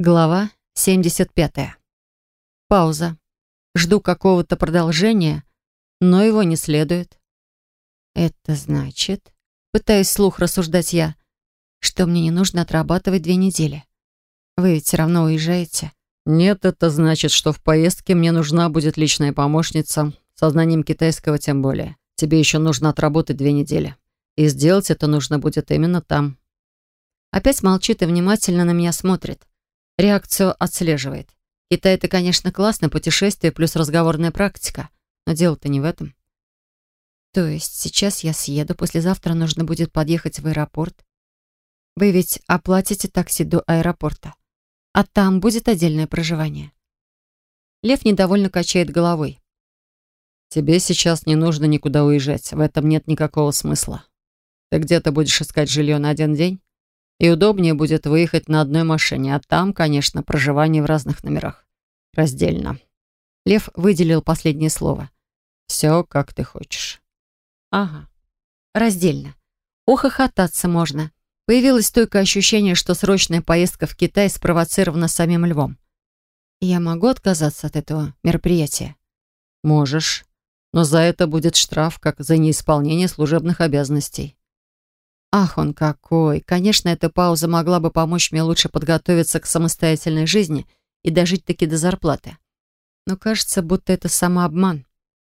Глава 75. Пауза. Жду какого-то продолжения, но его не следует. Это значит, пытаюсь слух рассуждать я, что мне не нужно отрабатывать две недели. Вы ведь все равно уезжаете. Нет, это значит, что в поездке мне нужна будет личная помощница, со знанием китайского тем более. Тебе еще нужно отработать две недели. И сделать это нужно будет именно там. Опять молчит и внимательно на меня смотрит. Реакцию отслеживает. Китай — это, конечно, классное путешествие плюс разговорная практика. Но дело-то не в этом. То есть сейчас я съеду, послезавтра нужно будет подъехать в аэропорт. Вы ведь оплатите такси до аэропорта. А там будет отдельное проживание. Лев недовольно качает головой. Тебе сейчас не нужно никуда уезжать. В этом нет никакого смысла. Ты где-то будешь искать жилье на один день? И удобнее будет выехать на одной машине, а там, конечно, проживание в разных номерах. Раздельно. Лев выделил последнее слово. Все, как ты хочешь. Ага. Раздельно. Ухохотаться можно. Появилось стойкое ощущение, что срочная поездка в Китай спровоцирована самим львом. Я могу отказаться от этого мероприятия? Можешь. Но за это будет штраф, как за неисполнение служебных обязанностей. Ах, он какой! Конечно, эта пауза могла бы помочь мне лучше подготовиться к самостоятельной жизни и дожить таки до зарплаты. Но кажется, будто это самообман.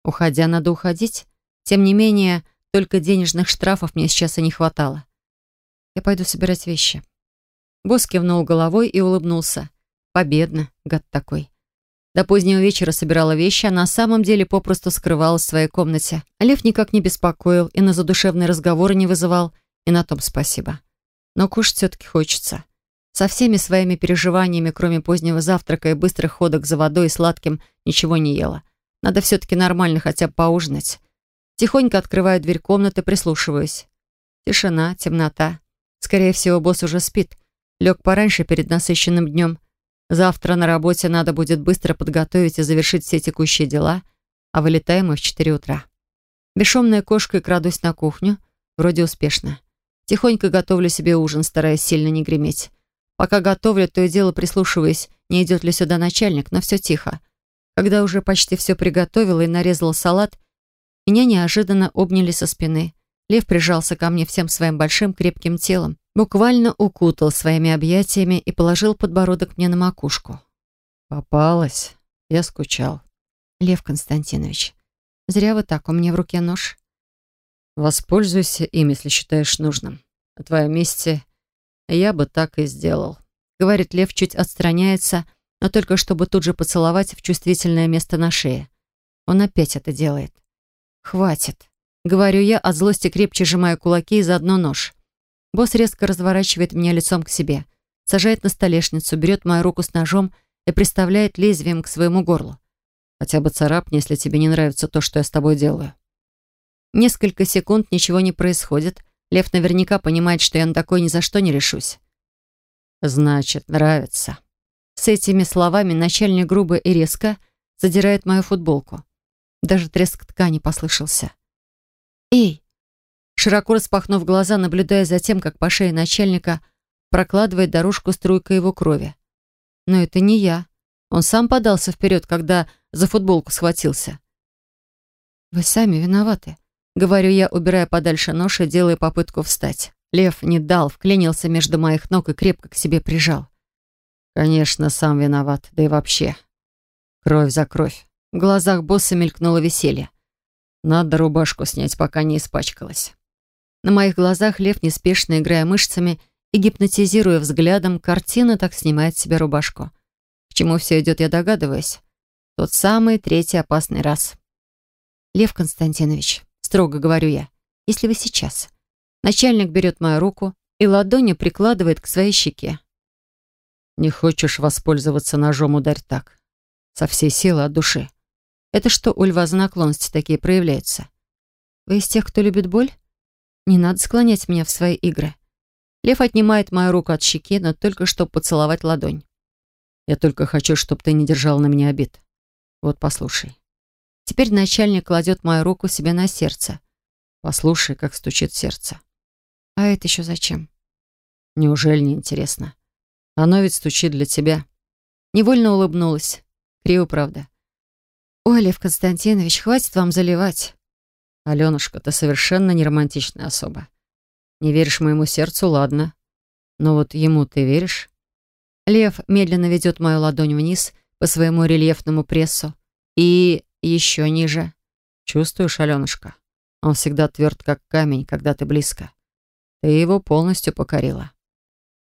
Уходя, надо уходить. Тем не менее, только денежных штрафов мне сейчас и не хватало. Я пойду собирать вещи. Босс кивнул головой и улыбнулся. Победно, гад такой. До позднего вечера собирала вещи, а на самом деле попросту скрывалась в своей комнате. Лев никак не беспокоил и на задушевные разговоры не вызывал, и на том спасибо. Но кушать все-таки хочется. Со всеми своими переживаниями, кроме позднего завтрака и быстрых ходок за водой и сладким, ничего не ела. Надо все-таки нормально хотя бы поужинать. Тихонько открываю дверь комнаты, прислушиваюсь. Тишина, темнота. Скорее всего, босс уже спит. Лег пораньше перед насыщенным днем. Завтра на работе надо будет быстро подготовить и завершить все текущие дела, а вылетаем мы в 4 утра. Бесшумная кошка и крадусь на кухню. Вроде успешно. Тихонько готовлю себе ужин, стараясь сильно не греметь. Пока готовлю, то и дело прислушиваясь, не идет ли сюда начальник, но все тихо. Когда уже почти все приготовила и нарезала салат, меня неожиданно обняли со спины. Лев прижался ко мне всем своим большим крепким телом, буквально укутал своими объятиями и положил подбородок мне на макушку. «Попалась. Я скучал». «Лев Константинович, зря вы так, у меня в руке нож». Воспользуйся им, если считаешь нужным. На твоем месте я бы так и сделал. Говорит Лев, чуть отстраняется, но только чтобы тут же поцеловать в чувствительное место на шее. Он опять это делает. Хватит. Говорю я, от злости крепче сжимаю кулаки и заодно нож. Босс резко разворачивает меня лицом к себе, сажает на столешницу, берет мою руку с ножом и приставляет лезвием к своему горлу. Хотя бы царапни, если тебе не нравится то, что я с тобой делаю. Несколько секунд ничего не происходит. Лев наверняка понимает, что я на такое ни за что не решусь. «Значит, нравится». С этими словами начальник грубо и резко задирает мою футболку. Даже треск ткани послышался. «Эй!» Широко распахнув глаза, наблюдая за тем, как по шее начальника прокладывает дорожку струйка его крови. Но это не я. Он сам подался вперед, когда за футболку схватился. «Вы сами виноваты», Говорю я, убирая подальше нож и делая попытку встать. Лев не дал, вклинился между моих ног и крепко к себе прижал. Конечно, сам виноват, да и вообще. Кровь за кровь. В глазах босса мелькнуло веселье. Надо рубашку снять, пока не испачкалась. На моих глазах лев, неспешно играя мышцами и гипнотизируя взглядом, картина так снимает себе рубашку. К чему все идет, я догадываюсь. Тот самый третий опасный раз. Лев Константинович, строго говорю я. «Если вы сейчас». Начальник берет мою руку и ладонью прикладывает к своей щеке. «Не хочешь воспользоваться ножом, ударь так. Со всей силы от души». «Это что, у льва за наклонности такие проявляются?» «Вы из тех, кто любит боль? Не надо склонять меня в свои игры». Лев отнимает мою руку от щеки, но только чтобы поцеловать ладонь. «Я только хочу, чтобы ты не держал на меня обид. Вот послушай. Теперь начальник кладет мою руку себе на сердце. Послушай, как стучит сердце. А это еще зачем? Неужели не интересно? Оно ведь стучит для тебя. Невольно улыбнулась. Криво, правда. «Ой, Лев Константинович, хватит вам заливать». «Аленушка, ты совершенно не романтичная особа. Не веришь моему сердцу, ладно. Но вот ему ты веришь?» Лев медленно ведет мою ладонь вниз по своему рельефному прессу и еще ниже. «Чувствуешь, Аленушка? Он всегда тверд, как камень, когда ты близко. Ты его полностью покорила».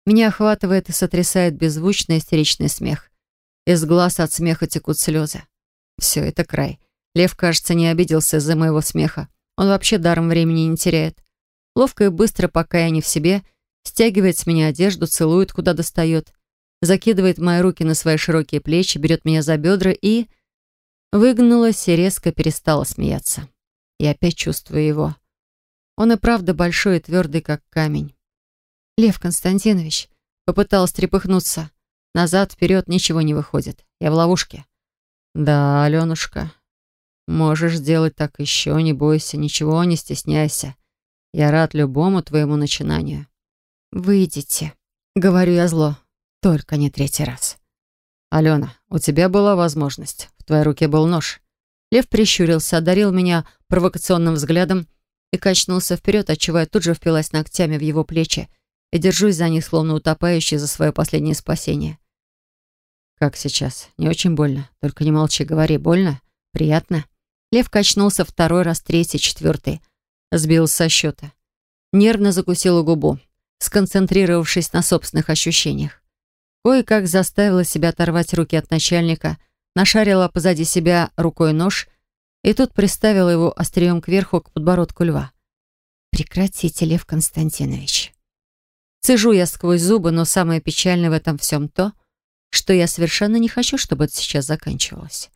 Меня охватывает и сотрясает беззвучный истеричный смех. Из глаз от смеха текут слезы. Все, это край. Лев, кажется, не обиделся из-за моего смеха. Он вообще даром времени не теряет. Ловко и быстро, пока я не в себе, стягивает с меня одежду, целует, куда достает, закидывает мои руки на свои широкие плечи, берет меня за бедра и... Выгнулась и резко перестала смеяться. И опять чувствую его. Он и правда большой и твердый, как камень. «Лев Константинович», попыталась трепыхнуться. Назад, вперед, ничего не выходит. Я в ловушке. «Да, Аленушка, можешь сделать так еще, не бойся, ничего не стесняйся. Я рад любому твоему начинанию». «Выйдите», — говорю я зло, только не третий раз. «Алена, у тебя была возможность. В твоей руке был нож». Лев прищурился, одарил меня провокационным взглядом и качнулся вперед, отчего я тут же впилась ногтями в его плечи и держусь за них, словно утопающий за свое последнее спасение. «Как сейчас? Не очень больно? Только не молчи, говори. Больно? Приятно?» Лев качнулся второй раз, третий, четвертый. Сбил со счета. Нервно закусила губу, сконцентрировавшись на собственных ощущениях. Кое-как заставила себя оторвать руки от начальника, нашарила позади себя рукой нож и тут приставила его острием кверху к подбородку льва. «Прекратите, Лев Константинович». Цежу я сквозь зубы, но самое печальное в этом всем то — что я совершенно не хочу, чтобы это сейчас заканчивалось.